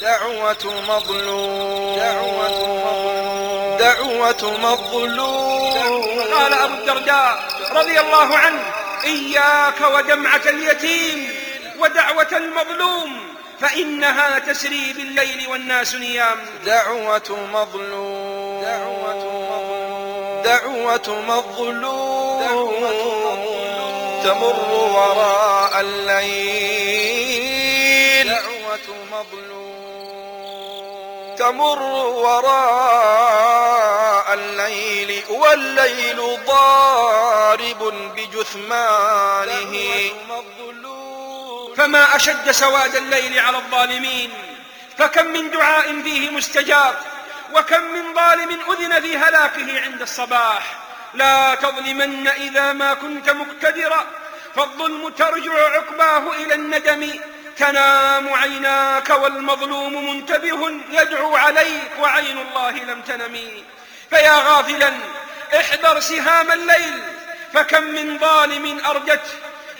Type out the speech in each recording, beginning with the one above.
دعوة مظلوم. دعوة مظلوم. دعوة مظلوم قال أبو الدرداء رضي الله عنه إياك ودمعة اليتيم ودعوة المظلوم فإنها تسري بالليل والناس نيام. دعوة مظلوم دعوة مظلوم. دعوة مظلوم. تمر وراء الليل. دعوة مظلوم. تمر وراء الليل والليل ضارب بجثمانه. فما أشد سواد الليل على الظالمين. فكم من دعاء فيه مستجاب وكم من ظالم أذن في هلاكه عند الصباح. لا تظلمن إذا ما كنت مقتدرا فالظلم ترجع عقباه إلى الندم. تنام عيناك والمظلوم منتبه يدعو عليك وعين الله لم تنم. فيا غافلا احذر سهام الليل فكم من ظالم أرجته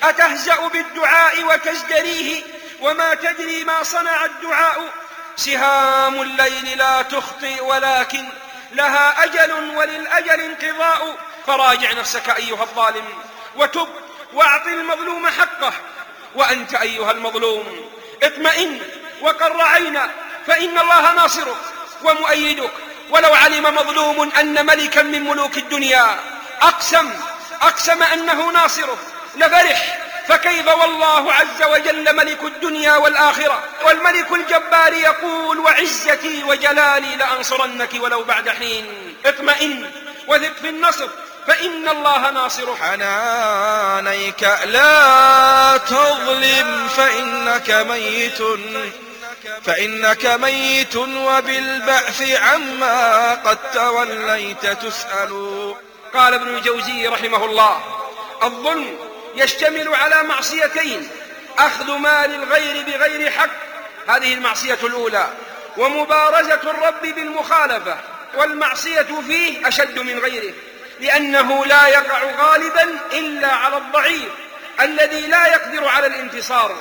أتهزأ بالدعاء وتزدريه؟ وما تدري ما صنع الدعاء؟ سهام الليل لا تخطئ ولكن لها أجل وللأجل انقضاء. فراجع نفسك أيها الظالم وتب واعط المظلوم حقه. وأنت أيها المظلوم. اطمئن وقر عينا فإن الله ناصرك ومؤيدك. ولو علم مظلوم أن ملكا من ملوك الدنيا. أقسم أقسم أنه ناصره لفرح فكيف والله عز وجل ملك الدنيا والآخرة؟ والملك الجبار يقول وعزتي وجلالي لأنصرنك ولو بعد حين. اطمئن وثق في النصر. فإن الله ناصرك حنانيك. لا تظلم فإنك ميت. فإنك ميت وبالبعث عما قد توليت تسأل. قال ابن الجوزي رحمه الله الظلم يشتمل على معصيتين أخذ مال الغير بغير حق هذه المعصية الأولى ومبارزة الرب بالمخالفة والمعصية فيه أشد من غيره. لأنه لا يقع غالبا إلا على الضعيف الذي لا يقدر على الانتصار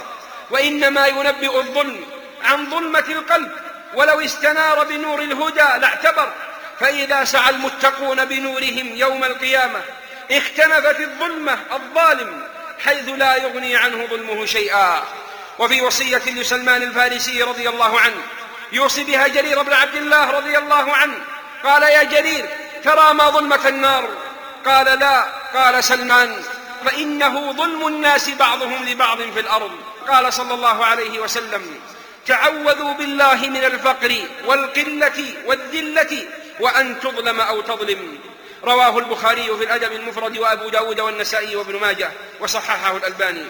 وإنما ينبئ الظلم عن ظلمة القلب. ولو استنار بنور الهدى لاعتبر فإذا سعى المتقون بنورهم يوم القيامة اختنفت الظلمة الظالم حيث لا يغني عنه ظلمه شيئا. وفي وصية لسلمان الفارسي رضي الله عنه يوصي بها جرير بن عبد الله رضي الله عنه قال يا جرير ترى ما ظلمة النار. قال لا قال سلمان فإنه ظلم الناس بعضهم لبعض في الأرض. قال صلى الله عليه وسلم تعوذوا بالله من الفقر والقلة والذلة وأن تظلم أو تظلم. رواه البخاري في الأدب المفرد وأبو داود والنسائي وابن ماجه وصححه الألباني.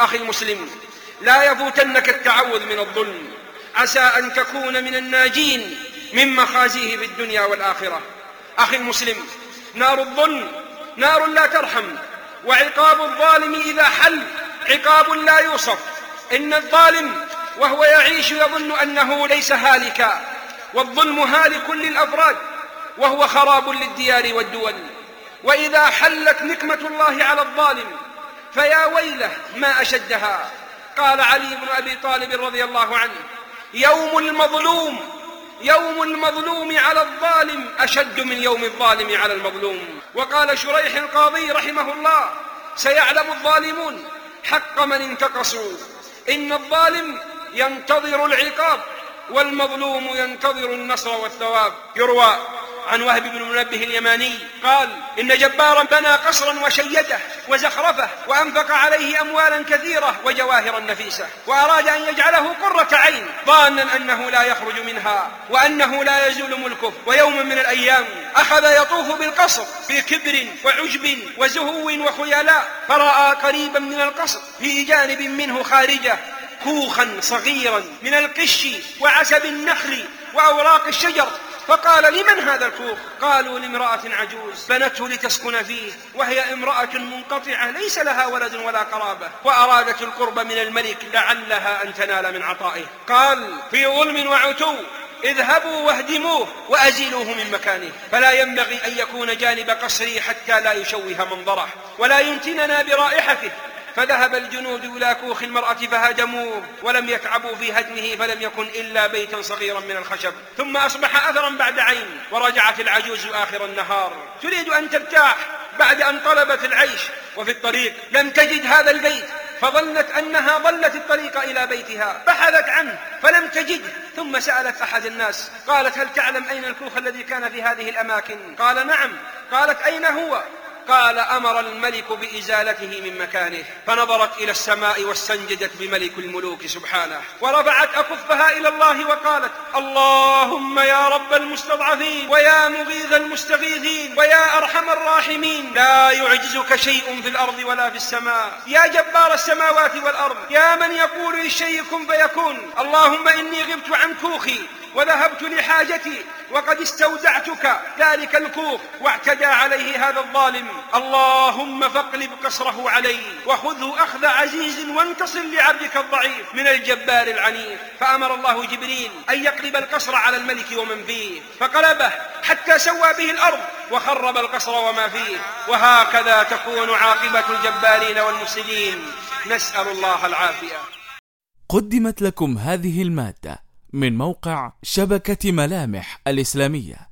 أخي المسلم لا يفوتنك التعوذ من الظلم. عسى أن تكون من الناجين من مخازيه في الدنيا والآخرة. أخي المسلم نار الظلم نار لا ترحم وعقاب الظالم إذا حل عقاب لا يوصف. إن الظالم وهو يعيش يظن أنه ليس هالكا والظلم هالك للأفراد وهو خراب للديار والدول. وإذا حلت نقمة الله على الظالم فيا ويله ما أشدها. قال علي بن أبي طالب رضي الله عنه يوم المظلوم يوم المظلوم على الظالم أشد من يوم الظالم على المظلوم. وقال شريح القاضي رحمه الله سيعلم الظالمون حق من انتقصوا. إن الظالم ينتظر العقاب والمظلوم ينتظر النصر والثواب. يروى عن وهب بن منبه اليماني قال إن جبارا بنى قصرا وشيده وزخرفه وأنفق عليه أموالا كثيرة وجواهرا نفيسة وأراد أن يجعله قرة عين ظانا أنه لا يخرج منها وأنه لا يزول ملكه ويوما من الأيام أخذ يطوف بالقصر في كبر وعجب وزهو وخيلاء فرأى قريبا من القصر في جانب منه خارجة كوخا صغيرا من القش وعسب النخل وأوراق الشجر فقال لمن هذا الكوخ؟ قالوا لامرأة عجوز بنته لتسكن فيه وهي امرأة منقطعة ليس لها ولد ولا قرابة وأرادت القرب من الملك لعلها أن تنال من عطائه. قال في ظلم وعتو اذهبوا واهدموه وأزيلوه من مكانه فلا ينبغي أن يكون جانب قصري حتى لا يشوه منظره ولا ينتننا برائحته. فذهب الجنود إلى كوخ المرأة فهدموه ولم يتعبوا في هدمه فلم يكن إلا بيتا صغيرا من الخشب. ثم أصبح أثرا بعد عين ورجعت العجوز آخر النهار. تريد أن ترتاح بعد أن طلبت العيش وفي الطريق. لم تجد هذا البيت. فظنت أنها ضلت الطريق إلى بيتها. بحثت عنه فلم تجده. ثم سألت أحد الناس. قالت هل تعلم أين الكوخ الذي كان في هذه الأماكن؟ قال نعم. قالت أين هو؟ قال أمر الملك بإزالته من مكانه فنظرت إلى السماء واستنجدت بملك الملوك سبحانه ورفعت أكفها إلى الله وقالت اللهم يا رب المستضعفين ويا مغيث المستغيثين ويا أرحم الراحمين. لا يعجزك شيء في الأرض ولا في السماء. يا جبار السماوات والأرض يا من يقول للشيء كن فيكون. اللهم إني غبت عن كوخي وذهبت لحاجتي وقد استودعتك ذلك الكوخ واعتدى عليه هذا الظالم. اللهم فاقلب قصره عليه وخذه أخذ عزيز وانتصر لعبدك الضعيف. من الجبار العنيف فأمر الله جبريل أن يقلب القصر على الملك ومن فيه فقلبه حتى سوى به الأرض وخرب القصر وما فيه. وهكذا تكون عاقبة الجبارين والمفسدين. نسأل الله العافية. قدمت لكم هذه المادة من موقع شبكة ملامح الإسلامية.